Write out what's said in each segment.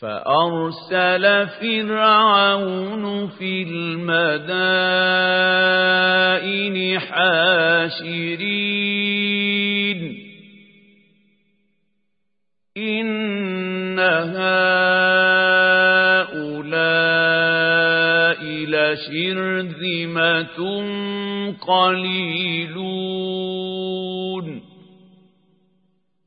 فأرسل فرعون في المدائن حاشرين. إن هؤلاء لشرذمة قليلون.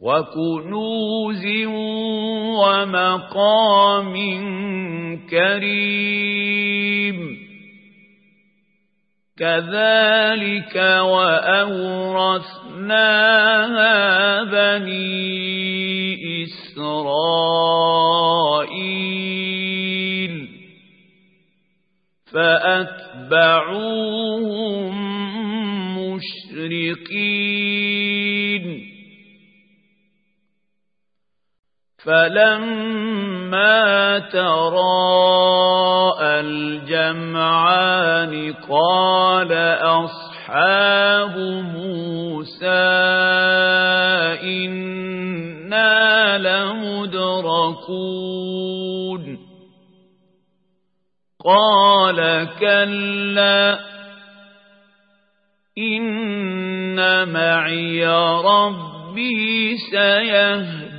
وكنوز ومقام كريم. كذلك وأورثناها بني إسرائيل فأتبعوهم مشرقين. فلما تراءى الجمعان قال أصحاب موسى إنا لمدركون قال كلا إن معي ربي سيهدين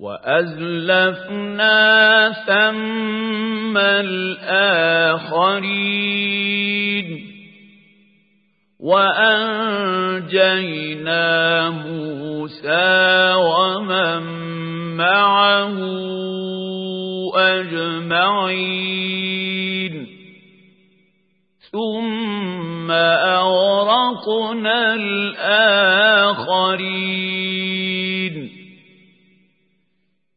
وأزلفنا ثم الآخرين وأنجينا موسى ومن معه أجمعين ثم أغرقنا الآخرين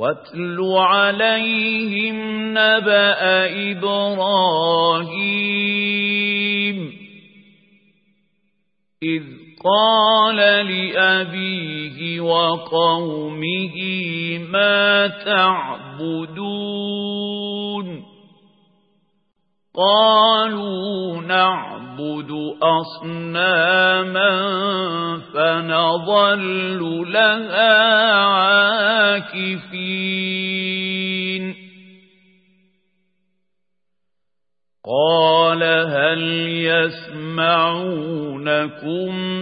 واتل عليهم نبأ إبراهيم. إذ قال لأبيه وقومه ما تعبدون. قالوا نعبد أصناما فنظل لها عاكفين. قال هل يسمعونكم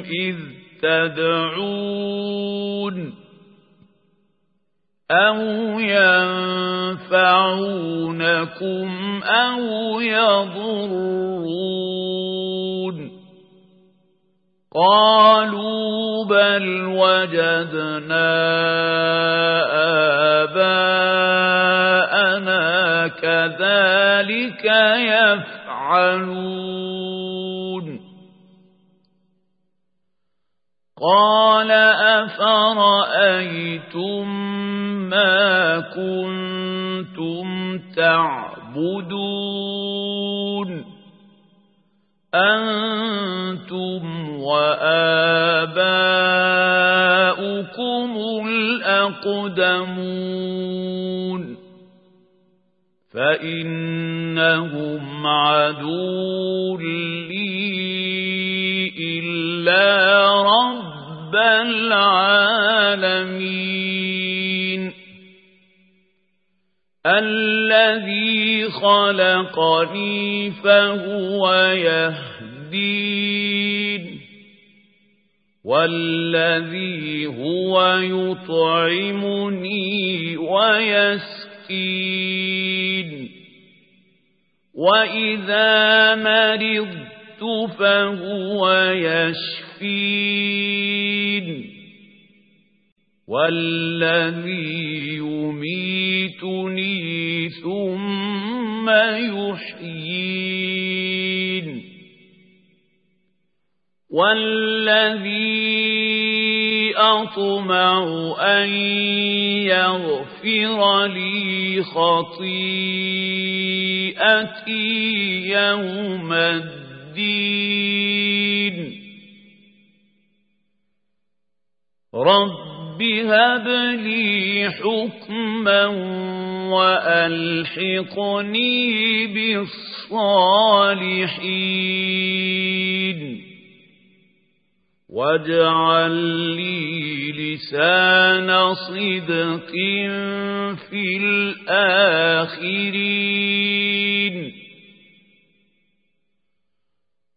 إذ تدعون أو ينفعونكم أو يضرون قالوا بل وجدنا آباءنا كذلك تفعلون قال تعبدون أنتم وآباؤكم الأقدمون. فإنهم عدو لي إلا رب العالمين. الذي خلقني فهو يهدين والذي هو يطعمني ويسكين وإذا مرضت فهو يشفين. والذي يميتني ثم يحيين. والذي أطمع أن يغفر لي خطيئتي يوم الدين. رب هب لي حكما وألحقني بالصالحين واجعل لي لسان صدق في الآخرين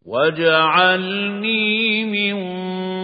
واجعلني من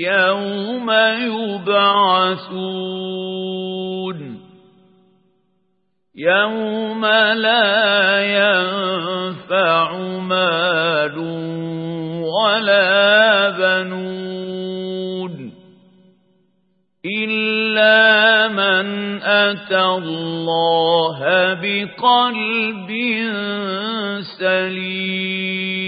يوم يبعثون. يوم لا ينفع مال ولا بنون. إلا من أتى الله بقلب سليم.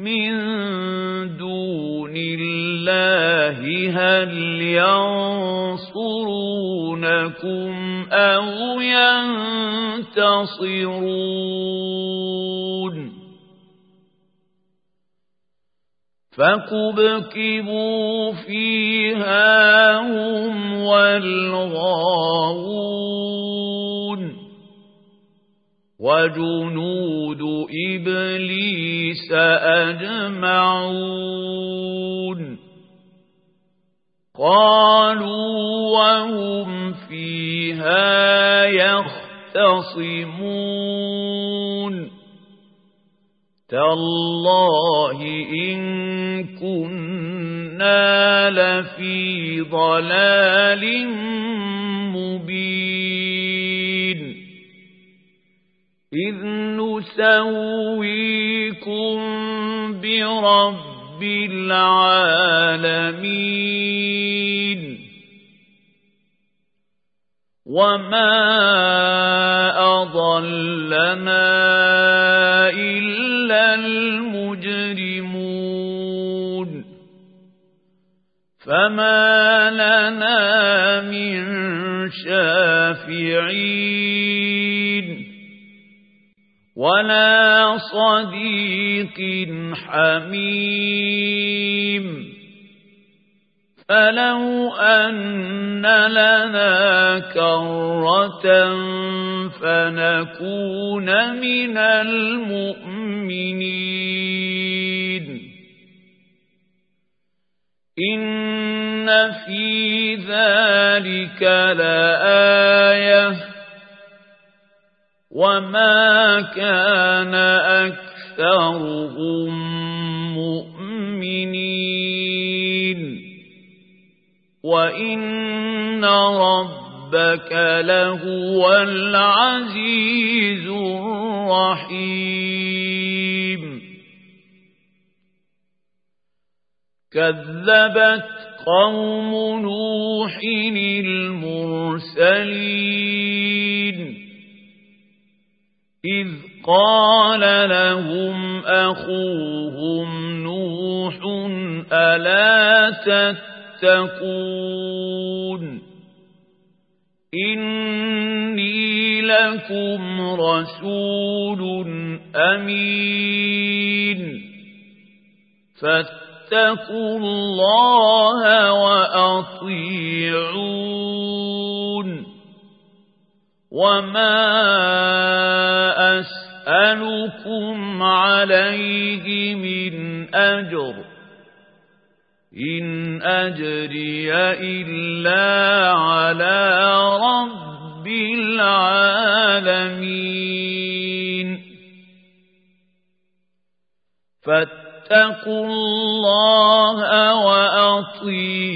من دون الله هل ينصرونكم أو ينتصرون فكبكبوا فيها هم والغاوون وجنود إبليس أجمعون. قالوا وهم فيها يختصمون. تالله إن كنا لفي ضلال إذ نسويكم برب العالمين وما أضلنا إلا المجرمون فما لنا من شافعين ولا صديق حميم فلو أن لنا كرة فنكون من المؤمنين إن في ذلك لآية وما كان أكثرهم مؤمنين وإن ربك لهو العزيز الرحيم كذبت قوم نوح المرسلين إذ قال لهم أخوهم نوح ألا تتقون إني لكم رسول أمين فاتقوا الله وأطيعون وما أسألكم عليه من أجر إن أجري إلا على رب العالمين. فاتقوا الله وأطيعون